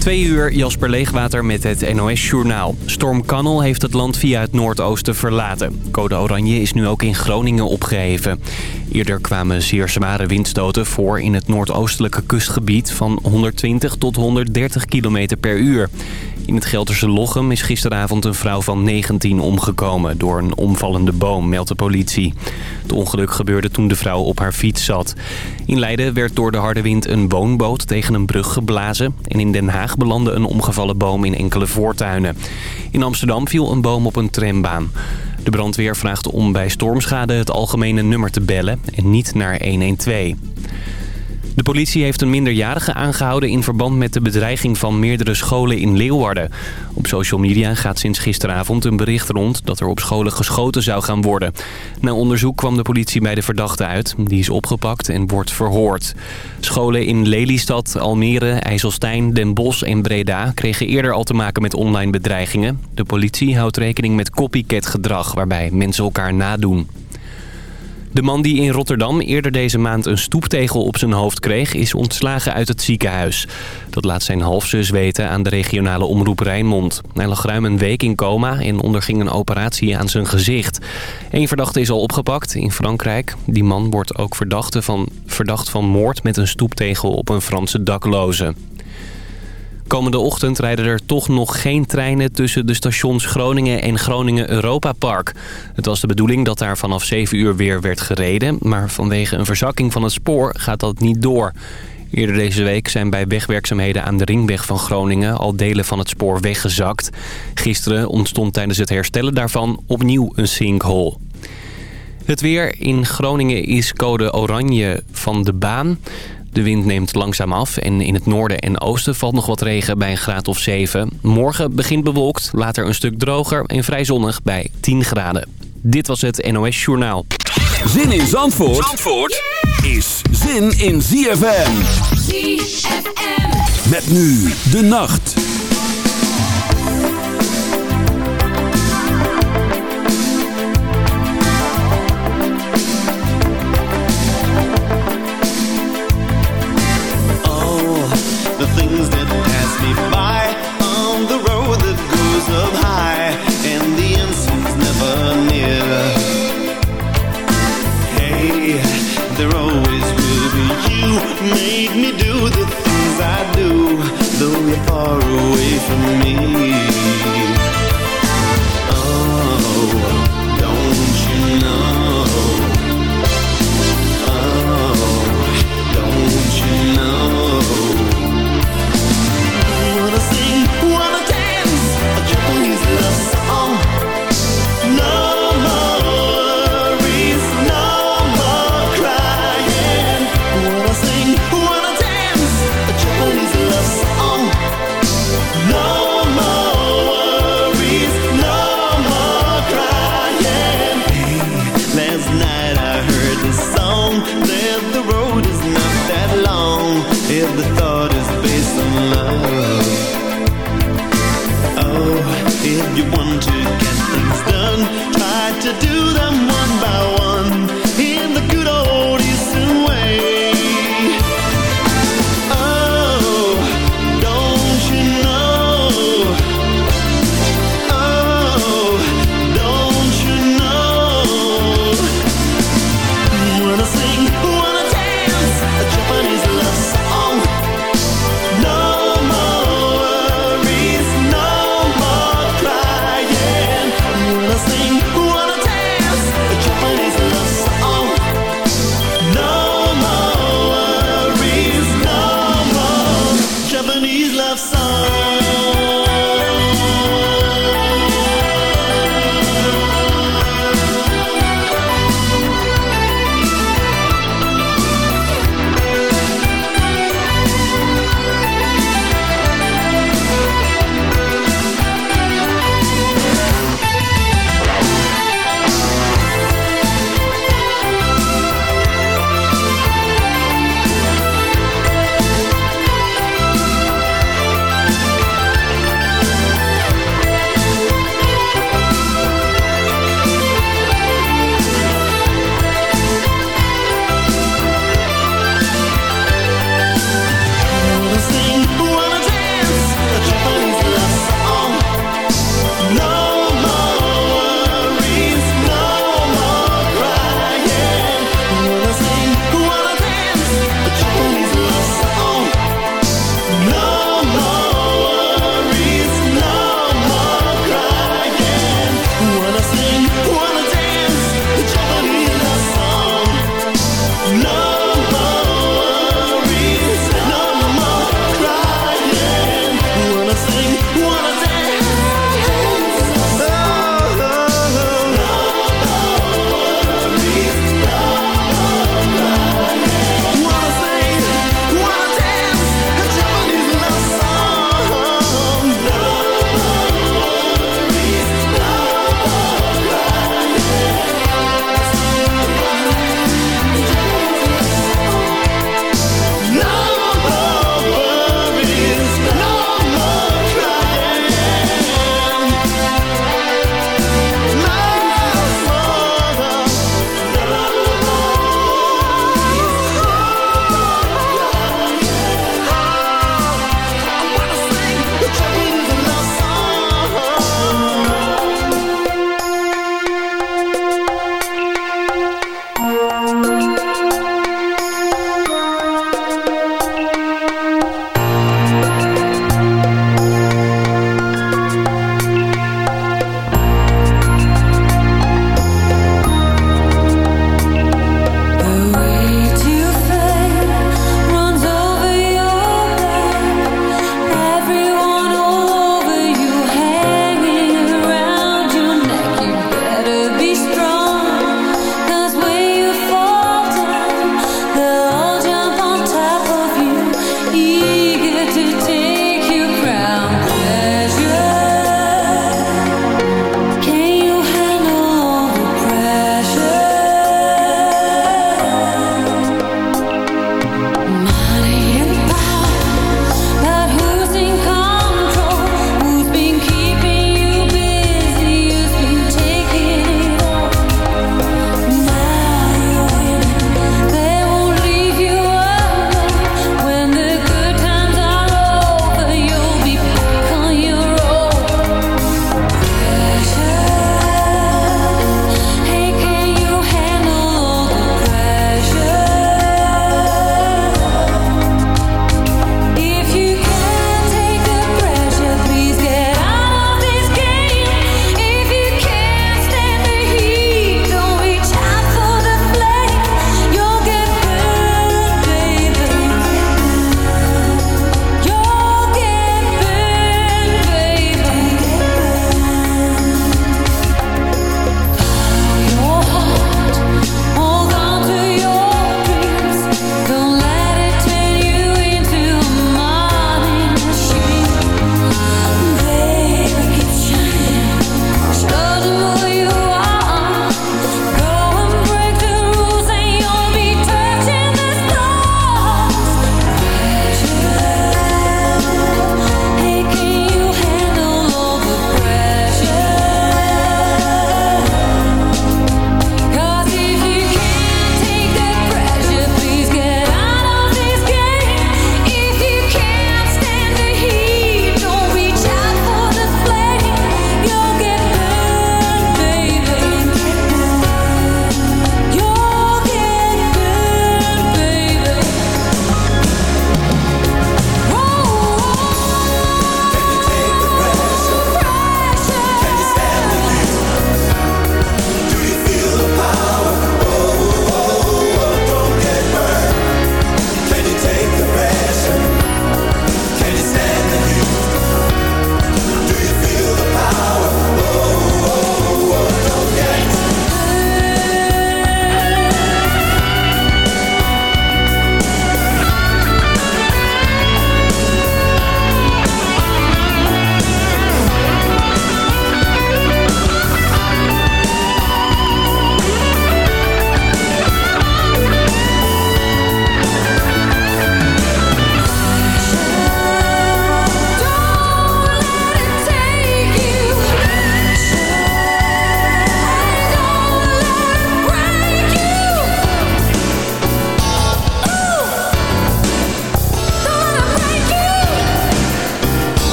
Twee uur Jasper Leegwater met het NOS-journaal. Storm Cannel heeft het land via het noordoosten verlaten. Code Oranje is nu ook in Groningen opgeheven. Eerder kwamen zeer zware windstoten voor in het noordoostelijke kustgebied... van 120 tot 130 km per uur. In het Gelderse Lochem is gisteravond een vrouw van 19 omgekomen... door een omvallende boom, meldt de politie. Het ongeluk gebeurde toen de vrouw op haar fiets zat. In Leiden werd door de harde wind een woonboot tegen een brug geblazen... en in Den Haag belandde een omgevallen boom in enkele voortuinen. In Amsterdam viel een boom op een trambaan. De brandweer vraagt om bij stormschade het algemene nummer te bellen en niet naar 112. De politie heeft een minderjarige aangehouden in verband met de bedreiging van meerdere scholen in Leeuwarden. Op social media gaat sinds gisteravond een bericht rond dat er op scholen geschoten zou gaan worden. Na onderzoek kwam de politie bij de verdachte uit. Die is opgepakt en wordt verhoord. Scholen in Lelystad, Almere, IJsselstein, Den Bosch en Breda kregen eerder al te maken met online bedreigingen. De politie houdt rekening met copycat gedrag waarbij mensen elkaar nadoen. De man die in Rotterdam eerder deze maand een stoeptegel op zijn hoofd kreeg... is ontslagen uit het ziekenhuis. Dat laat zijn halfzus weten aan de regionale omroep Rijnmond. Hij lag ruim een week in coma en onderging een operatie aan zijn gezicht. Eén verdachte is al opgepakt in Frankrijk. Die man wordt ook verdachte van, verdacht van moord met een stoeptegel op een Franse dakloze. Komende ochtend rijden er toch nog geen treinen tussen de stations Groningen en Groningen Europa Park. Het was de bedoeling dat daar vanaf 7 uur weer werd gereden, maar vanwege een verzakking van het spoor gaat dat niet door. Eerder deze week zijn bij wegwerkzaamheden aan de ringweg van Groningen al delen van het spoor weggezakt. Gisteren ontstond tijdens het herstellen daarvan opnieuw een sinkhole. Het weer in Groningen is code oranje van de baan. De wind neemt langzaam af en in het noorden en oosten valt nog wat regen bij een graad of 7. Morgen begint bewolkt, later een stuk droger en vrij zonnig bij 10 graden. Dit was het NOS Journaal. Zin in Zandvoort, Zandvoort is zin in ZFM. ZFM. Met nu de nacht. From me.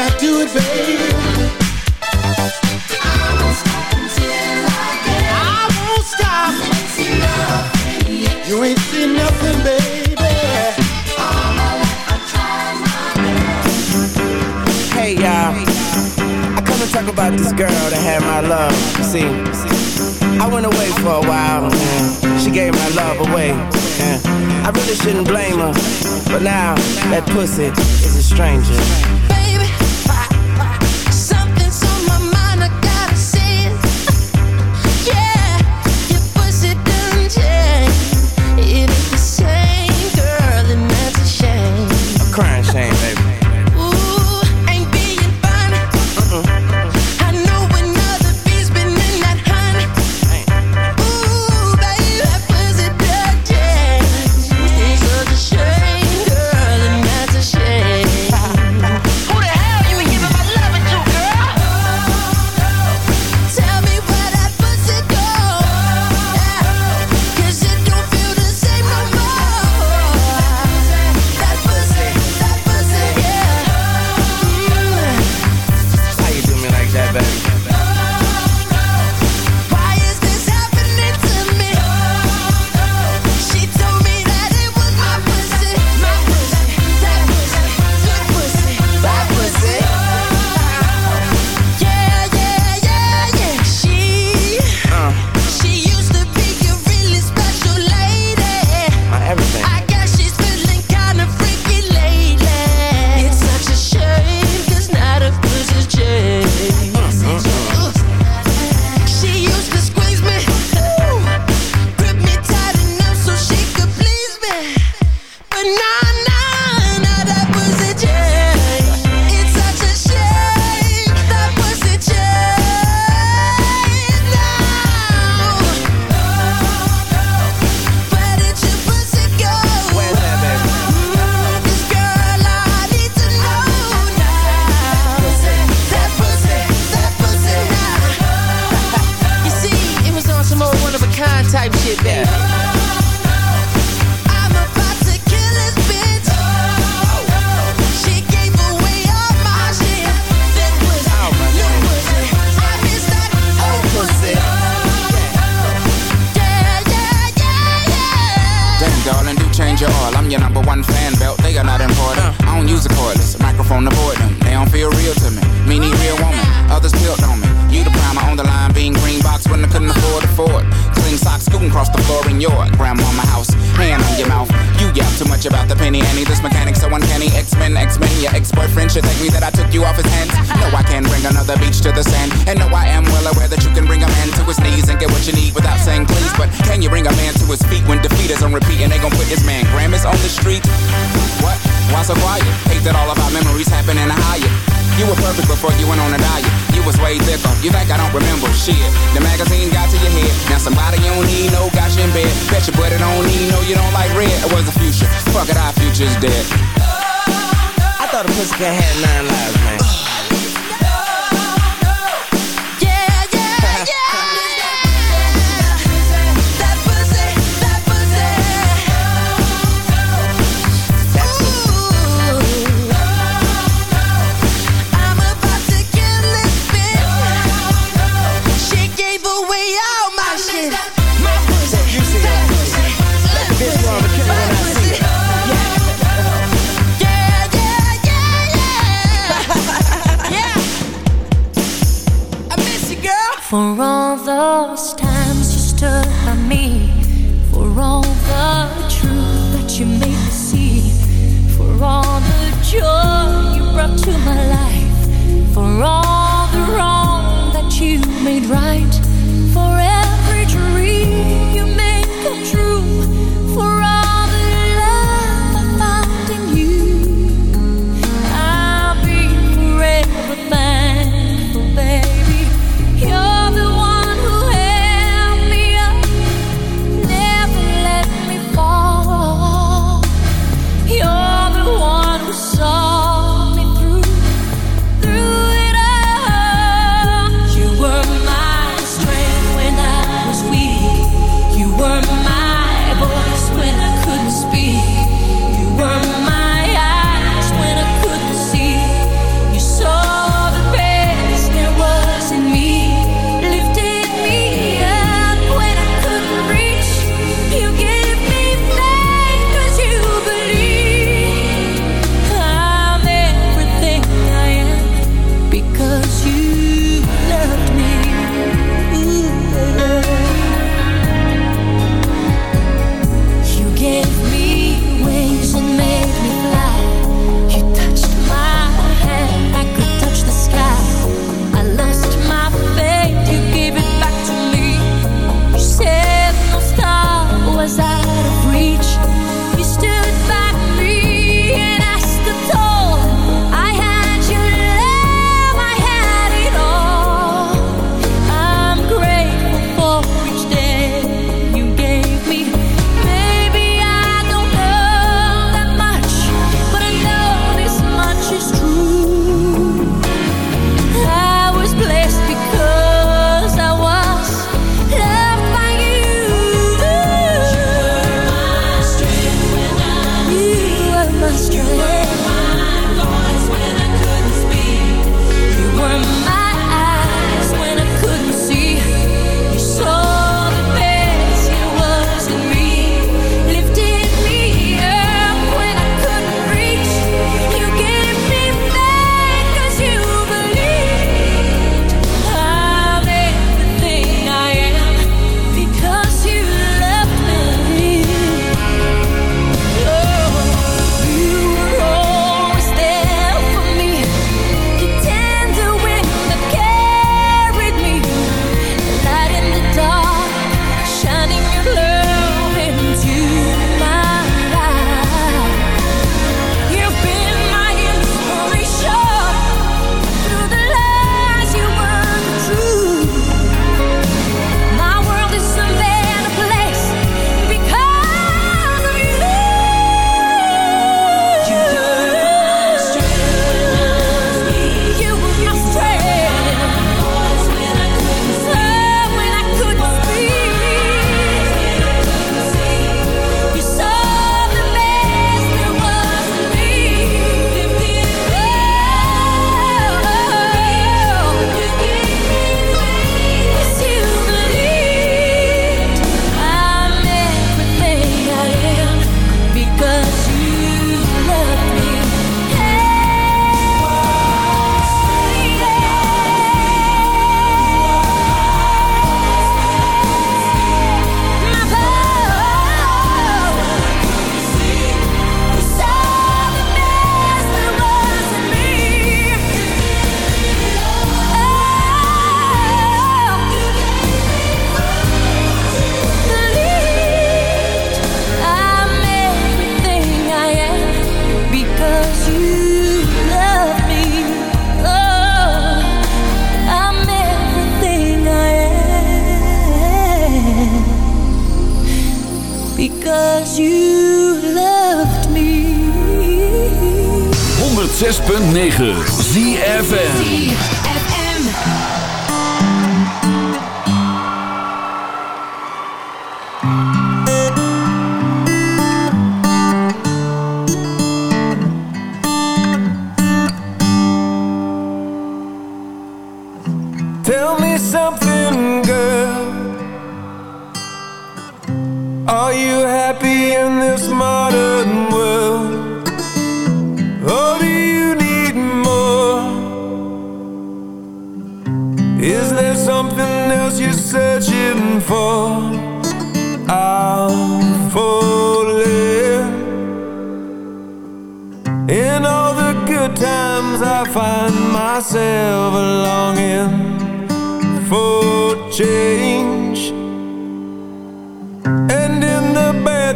I won't. You ain't seen nothing baby. I. Hey, y'all. I come and talk about this girl that had my love. See, I went away for a while. She gave my love away. I really shouldn't blame her. But now, that pussy is a stranger.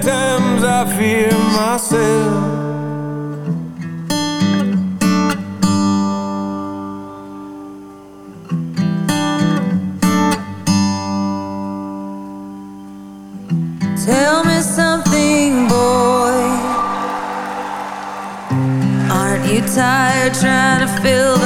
times I fear myself. Tell me something, boy. Aren't you tired trying to fill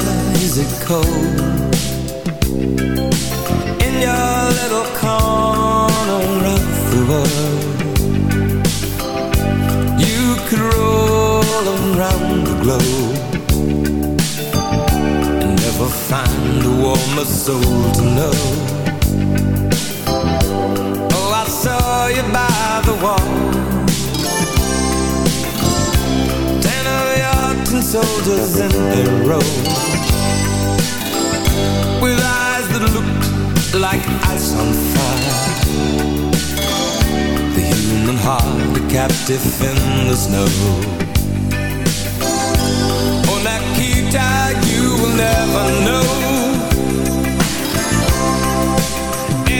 skies it cold? In your little corner of the world You could roll around the globe And never find a warmer soul to know. Oh, I saw you by the wall. soldiers in their row With eyes that look like ice on fire. The human heart, a captive in the snow. Oh, on that Kita you will never know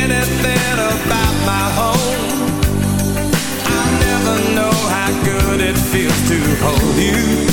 Anything about my home. I never know how good it feels to hold you.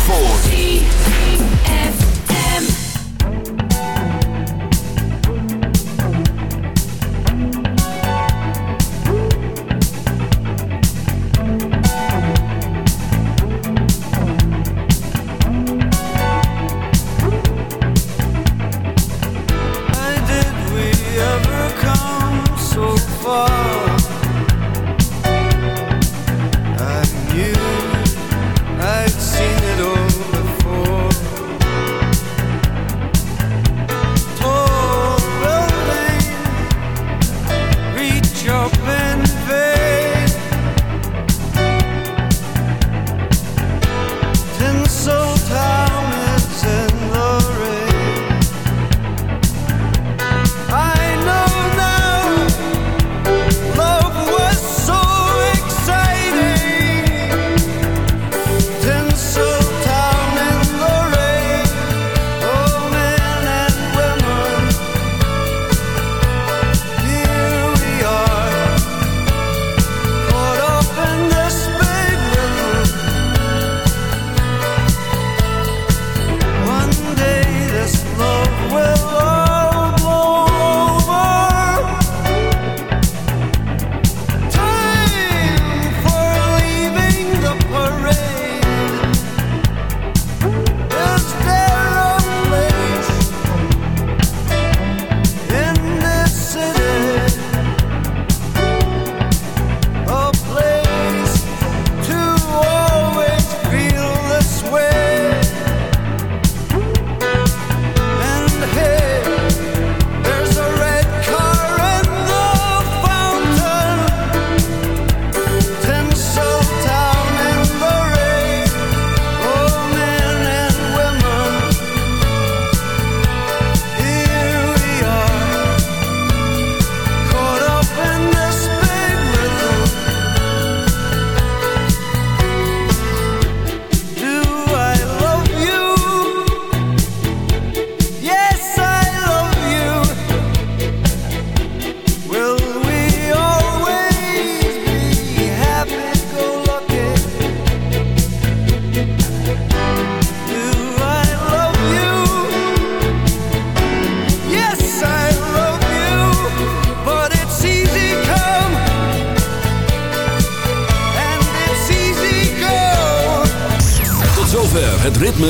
Zandvoort.